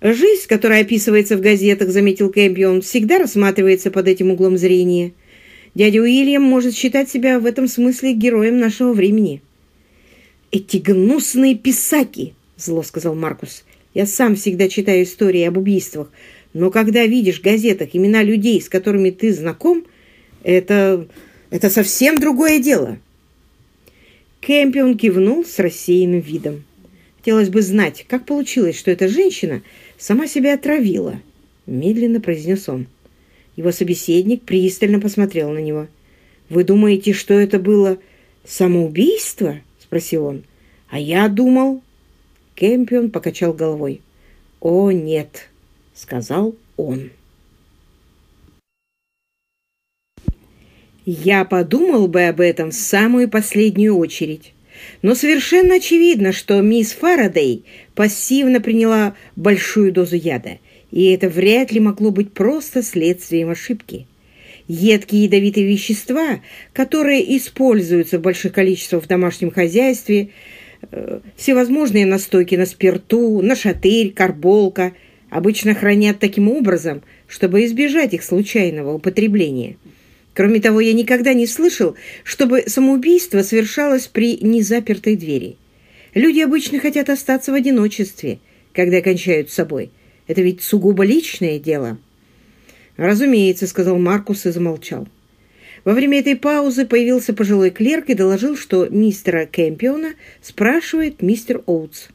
Жизнь, которая описывается в газетах, заметил Кэмпион, всегда рассматривается под этим углом зрения. Дядя Уильям может считать себя в этом смысле героем нашего времени. «Эти гнусные писаки!» — зло сказал Маркус. «Я сам всегда читаю истории об убийствах, но когда видишь в газетах имена людей, с которыми ты знаком, это, это совсем другое дело». Кэмпион кивнул с рассеянным видом. Хотелось бы знать, как получилось, что эта женщина сама себя отравила, медленно произнес он. Его собеседник пристально посмотрел на него. «Вы думаете, что это было самоубийство?» — спросил он. «А я думал...» Кэмпион покачал головой. «О, нет», — сказал он. «Я подумал бы об этом в самую последнюю очередь». Но совершенно очевидно, что мисс Фарадей пассивно приняла большую дозу яда, и это вряд ли могло быть просто следствием ошибки. Едкие ядовитые вещества, которые используются в больших количествах в домашнем хозяйстве, э, всевозможные настойки на спирту, на шатырь, карболка, обычно хранят таким образом, чтобы избежать их случайного употребления – Кроме того, я никогда не слышал, чтобы самоубийство совершалось при незапертой двери. Люди обычно хотят остаться в одиночестве, когда кончают с собой. Это ведь сугубо личное дело. «Разумеется», — сказал Маркус и замолчал. Во время этой паузы появился пожилой клерк и доложил, что мистера Кэмпиона спрашивает мистер Оутс.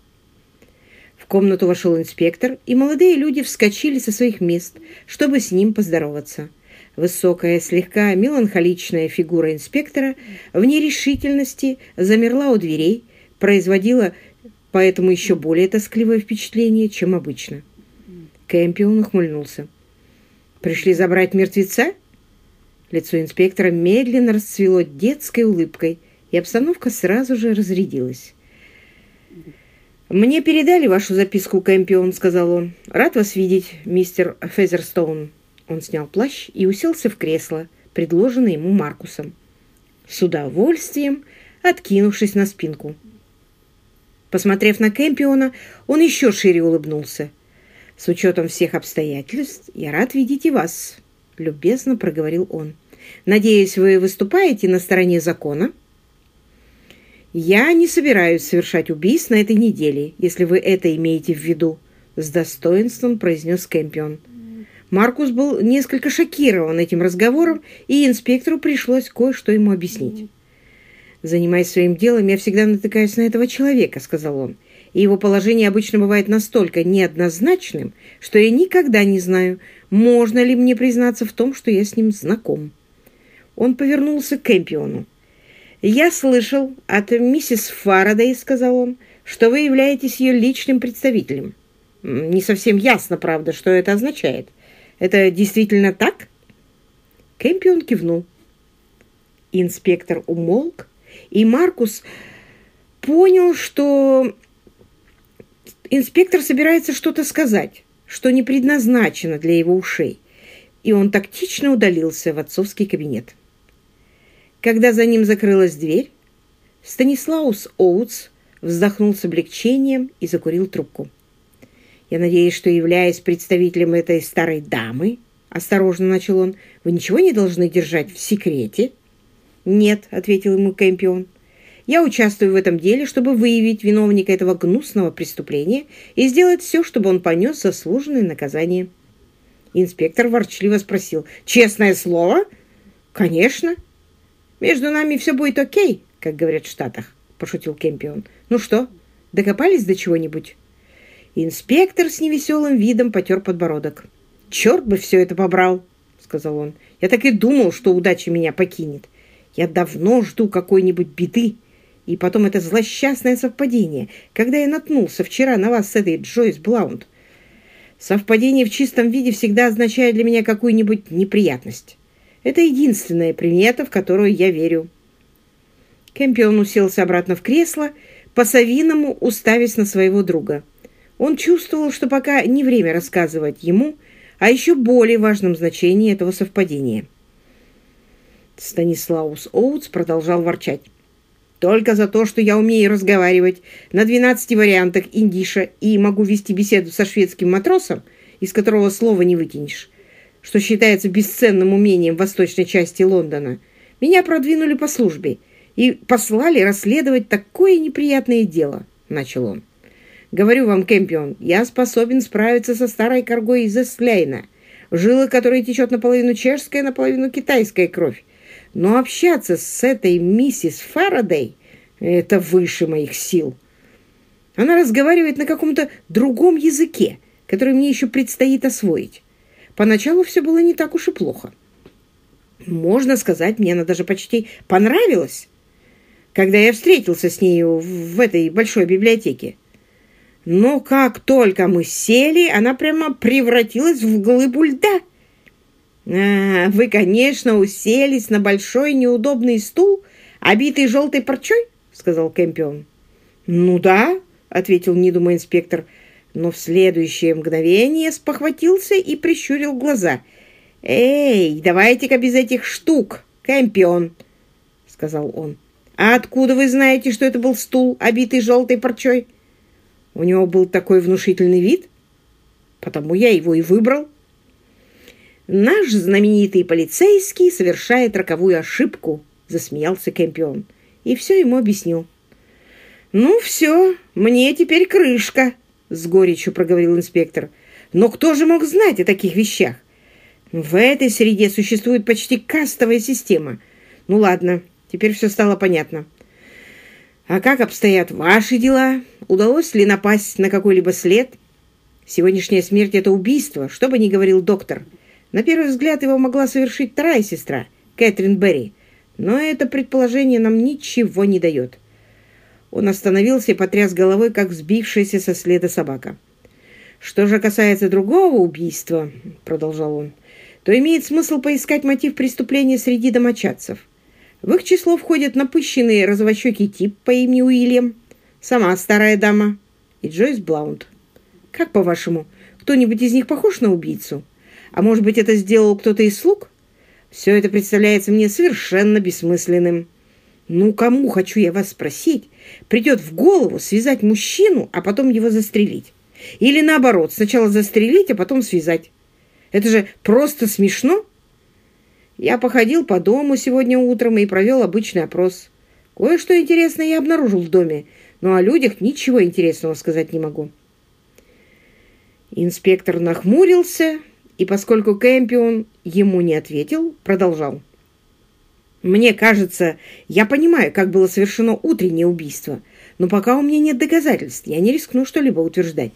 В комнату вошел инспектор, и молодые люди вскочили со своих мест, чтобы с ним поздороваться. Высокая, слегка меланхоличная фигура инспектора в нерешительности замерла у дверей, производила поэтому еще более тоскливое впечатление, чем обычно. Кэмпион ухмыльнулся. «Пришли забрать мертвеца?» Лицо инспектора медленно расцвело детской улыбкой, и обстановка сразу же разрядилась. «Мне передали вашу записку, Кэмпион», — сказал он. «Рад вас видеть, мистер Фезерстоун». Он снял плащ и уселся в кресло, предложенное ему Маркусом. С удовольствием, откинувшись на спинку. Посмотрев на Кэмпиона, он еще шире улыбнулся. «С учетом всех обстоятельств, я рад видеть и вас», — любезно проговорил он. «Надеюсь, вы выступаете на стороне закона?» «Я не собираюсь совершать убийств на этой неделе, если вы это имеете в виду», — с достоинством произнес Кэмпион. Маркус был несколько шокирован этим разговором, и инспектору пришлось кое-что ему объяснить. «Занимаясь своим делом, я всегда натыкаюсь на этого человека», — сказал он. «И его положение обычно бывает настолько неоднозначным, что я никогда не знаю, можно ли мне признаться в том, что я с ним знаком». Он повернулся к Кэмпиону. «Я слышал от миссис Фарадей, — сказал он, — что вы являетесь ее личным представителем. Не совсем ясно, правда, что это означает». Это действительно так?» Кэмпион кивнул. Инспектор умолк, и Маркус понял, что инспектор собирается что-то сказать, что не предназначено для его ушей, и он тактично удалился в отцовский кабинет. Когда за ним закрылась дверь, Станислаус Оутс вздохнул с облегчением и закурил трубку. «Я надеюсь, что, являясь представителем этой старой дамы, — осторожно начал он, — вы ничего не должны держать в секрете?» «Нет», — ответил ему Кэмпион. «Я участвую в этом деле, чтобы выявить виновника этого гнусного преступления и сделать все, чтобы он понес заслуженное наказание». Инспектор ворчливо спросил. «Честное слово?» «Конечно. Между нами все будет окей, как говорят в Штатах», — пошутил Кэмпион. «Ну что, докопались до чего-нибудь?» Инспектор с невеселым видом потер подбородок. «Черт бы все это побрал!» — сказал он. «Я так и думал, что удача меня покинет. Я давно жду какой-нибудь беды. И потом это злосчастное совпадение, когда я наткнулся вчера на вас с этой Джойс Блаунд. Совпадение в чистом виде всегда означает для меня какую-нибудь неприятность. Это единственная примета, в которую я верю». Кэмпион уселся обратно в кресло, по-совиному уставясь на своего друга. Он чувствовал, что пока не время рассказывать ему о еще более важном значении этого совпадения. Станислаус Оутс продолжал ворчать. только за то, что я умею разговаривать на 12 вариантах индиша и могу вести беседу со шведским матросом, из которого слова не вытянешь, что считается бесценным умением в восточной части Лондона, меня продвинули по службе и послали расследовать такое неприятное дело, — начал он. Говорю вам, Кэмпион, я способен справиться со старой коргой из Эстлейна, жилы которой течет наполовину чешская, наполовину китайская кровь. Но общаться с этой миссис Фарадей — это выше моих сил. Она разговаривает на каком-то другом языке, который мне еще предстоит освоить. Поначалу все было не так уж и плохо. Можно сказать, мне она даже почти понравилась, когда я встретился с нею в этой большой библиотеке. Но как только мы сели, она прямо превратилась в глыбу льда. А, вы, конечно, уселись на большой неудобный стул, обитый желтой парчой, сказал Кэмпион. Ну да, ответил не думая инспектор, но в следующее мгновение спохватился и прищурил глаза. «Эй, давайте-ка без этих штук, Кэмпион!» — сказал он. «А откуда вы знаете, что это был стул, обитый желтой парчой?» У него был такой внушительный вид, потому я его и выбрал. Наш знаменитый полицейский совершает роковую ошибку, засмеялся Кэмпион, и все ему объяснил. «Ну все, мне теперь крышка», — с горечью проговорил инспектор. «Но кто же мог знать о таких вещах? В этой среде существует почти кастовая система. Ну ладно, теперь все стало понятно. А как обстоят ваши дела? Удалось ли напасть на какой-либо след? Сегодняшняя смерть — это убийство, что бы ни говорил доктор. На первый взгляд его могла совершить вторая сестра, Кэтрин Берри, но это предположение нам ничего не дает. Он остановился и потряс головой, как сбившаяся со следа собака. «Что же касается другого убийства, — продолжал он, — то имеет смысл поискать мотив преступления среди домочадцев. В их число входят напыщенный розовощекий тип по имени Уильям, сама старая дама и Джойс Блаунд. Как по-вашему, кто-нибудь из них похож на убийцу? А может быть, это сделал кто-то из слуг? Все это представляется мне совершенно бессмысленным. Ну, кому, хочу я вас спросить, придет в голову связать мужчину, а потом его застрелить? Или наоборот, сначала застрелить, а потом связать? Это же просто смешно. Я походил по дому сегодня утром и провел обычный опрос. Кое-что интересное я обнаружил в доме, но о людях ничего интересного сказать не могу. Инспектор нахмурился, и поскольку Кэмпион ему не ответил, продолжал. «Мне кажется, я понимаю, как было совершено утреннее убийство, но пока у меня нет доказательств, я не рискну что-либо утверждать.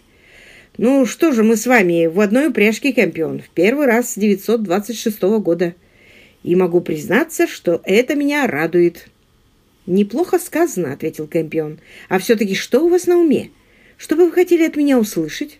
Ну что же мы с вами в одной упряжке, Кэмпион, в первый раз с 926 года» и могу признаться, что это меня радует». «Неплохо сказано», — ответил Кэмпион. «А все-таки что у вас на уме? Что бы вы хотели от меня услышать?»